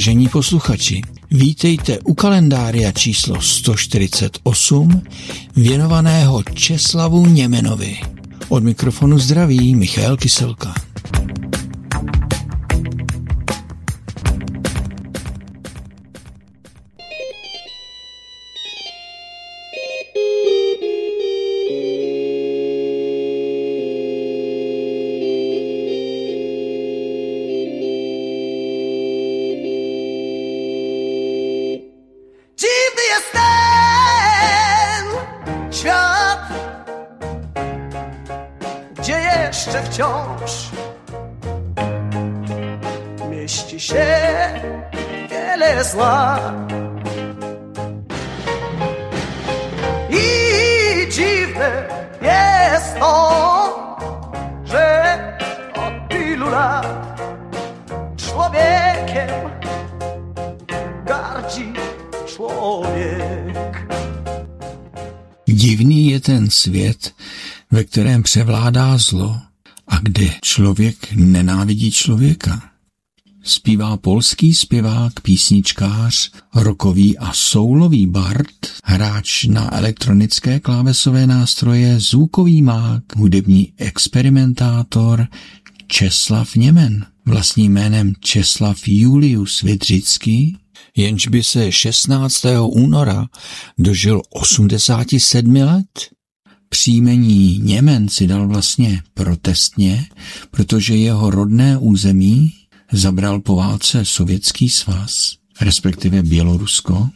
Vážení posluchači, vítejte u kalendária číslo 148 věnovaného Česlavu Němenovi. Od mikrofonu zdraví Michal Kyselka. Jeszcze wciąż mieści się wiele zła. I dziwne jest to, że od tylu lat człowiekiem gardzi człowiek. Divný je ten svět, ve kterém převládá zlo a kde člověk nenávidí člověka. Zpívá polský zpěvák, písničkář, rokový a soulový bard, hráč na elektronické klávesové nástroje, zvukový mák, hudební experimentátor Česlav Němen, vlastním jménem Česlav Julius Vidřický, jenž by se 16. února dožil 87 let. Příjmení Němen si dal vlastně protestně, protože jeho rodné území zabral po válce Sovětský svaz, respektive Bělorusko.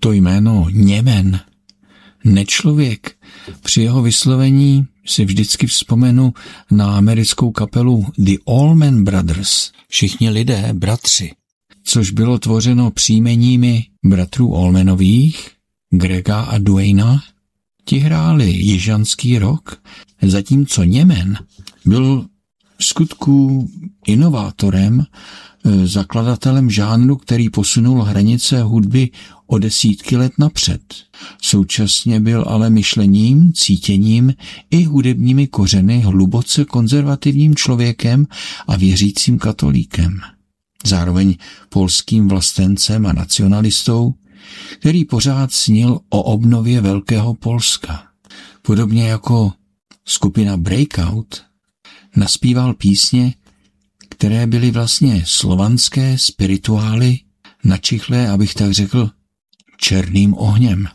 To jméno Němen, nečlověk, při jeho vyslovení si vždycky vzpomenu na americkou kapelu The Allman Brothers, všichni lidé, bratři, což bylo tvořeno příjmeními bratrů Allmanových, Grega a Duana, Ti hráli jižanský rok, zatímco Němen byl v skutku inovátorem, e, zakladatelem žánru, který posunul hranice hudby o desítky let napřed. Současně byl ale myšlením, cítěním i hudebními kořeny hluboce konzervativním člověkem a věřícím katolíkem. Zároveň polským vlastencem a nacionalistou, který pořád snil o obnově Velkého Polska. Podobně jako skupina Breakout naspíval písně, které byly vlastně slovanské spirituály načichlé, abych tak řekl, černým ohněm.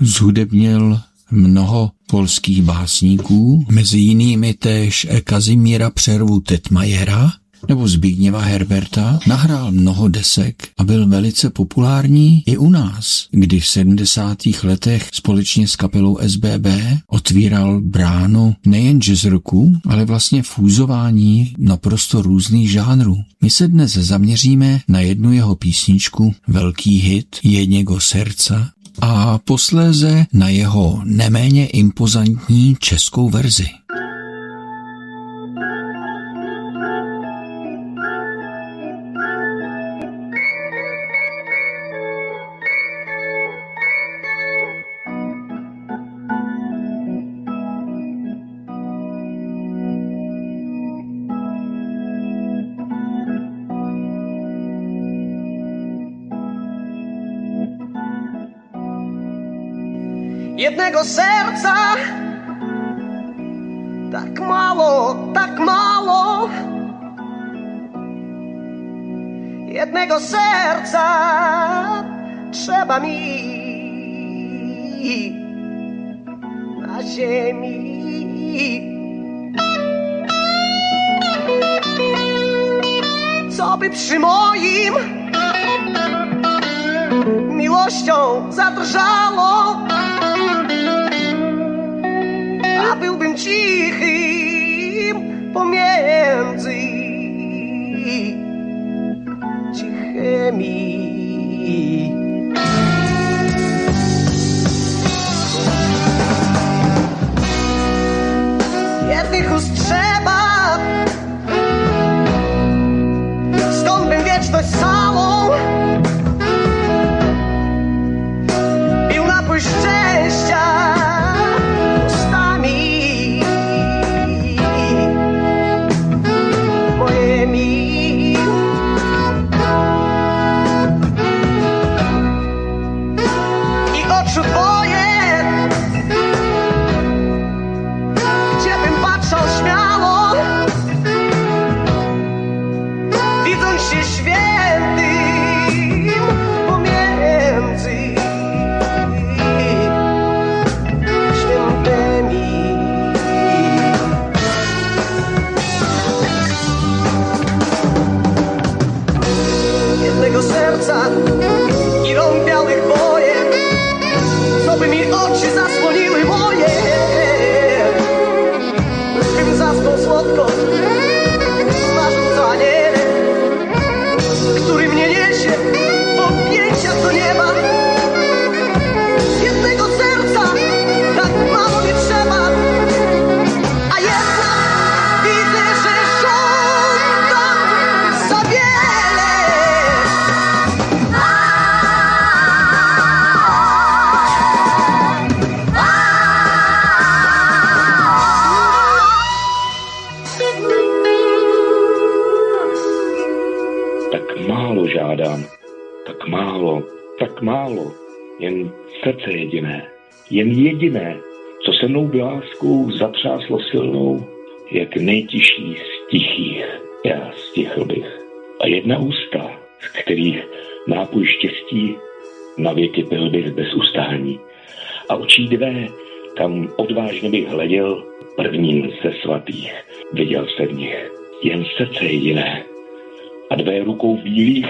Zhudebnil mnoho polských básníků, mezi jinými též Kazimíra Přervu Tetmajera, nebo Zbigněva Herberta nahrál mnoho desek a byl velice populární i u nás, kdy v 70. letech společně s kapelou SBB otvíral bránu nejen jazz roku, ale vlastně fúzování naprosto různých žánrů. My se dnes zaměříme na jednu jeho písničku, velký hit Jedněgo serca, a posléze na jeho neméně impozantní českou verzi. Jednego serca. Tak mało, tak mało. Jednego serca trzeba mi na ziemi. Co by przy moim miłością zadrżało? A byłbym málo, jen srdce jediné, jen jediné, co se mnou by láskou zatřáslo silnou, jak nejtižší z tichých, já stichl bych. A jedna ústa, z kterých nápoj štěstí na věky pil bych bez ustání. A očí dvé, kam odvážně bych hleděl, prvním ze svatých, viděl se v nich jen srdce jediné, a dvě rukou bílých,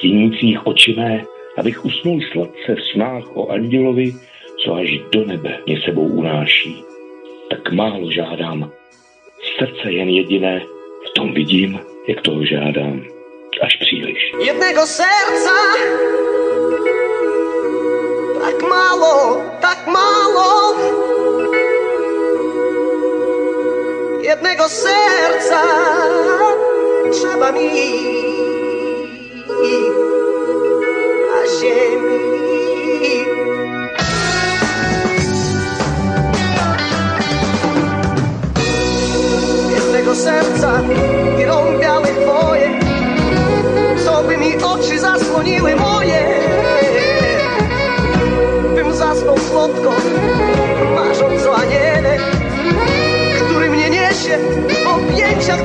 tínících oči mé, abych usnul sladce v snách o andělovi, co až do nebe mě sebou unáší. Tak málo žádám, srdce jen jediné, v tom vidím, jak toho žádám, až příliš. jednego serca. Tak mało, tak mało. Jednego serca trzeba mi zdjęcia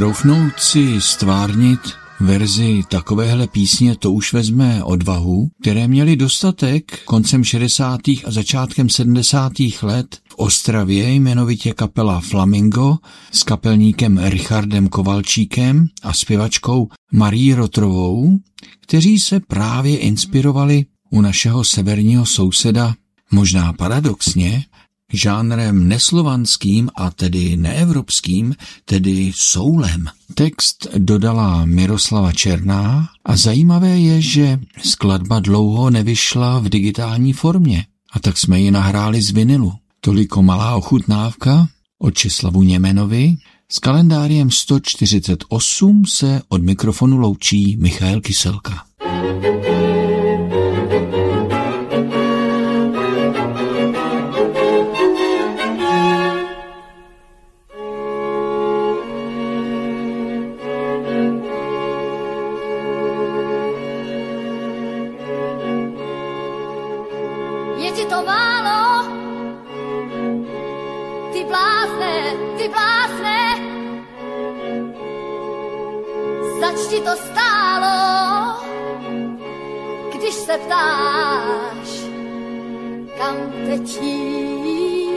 Troufnout si stvárnit verzi takovéhle písně to už vezme odvahu, které měli dostatek koncem 60. a začátkem 70. let v Ostravě jmenovitě kapela Flamingo s kapelníkem Richardem Kovalčíkem a zpěvačkou Marí Rotrovou, kteří se právě inspirovali u našeho severního souseda, možná paradoxně, žánrem neslovanským a tedy neevropským, tedy soulem. Text dodala Miroslava Černá a zajímavé je, že skladba dlouho nevyšla v digitální formě a tak jsme ji nahráli z vinilu. Toliko malá ochutnávka od Česlavu Němenovi. S kalendářem 148 se od mikrofonu loučí Michal Kyselka. Ptáš, kam teď jít.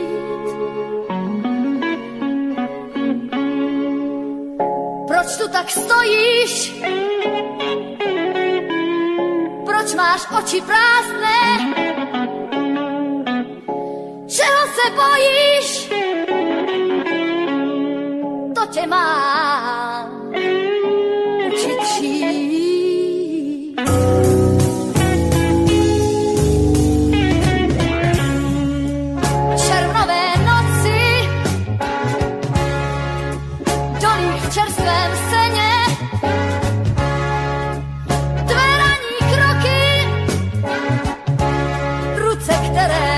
Proč tu tak stojíš? Proč máš oči prázdné? Čeho se bojíš? To tě mám učit. určitý. Doctor.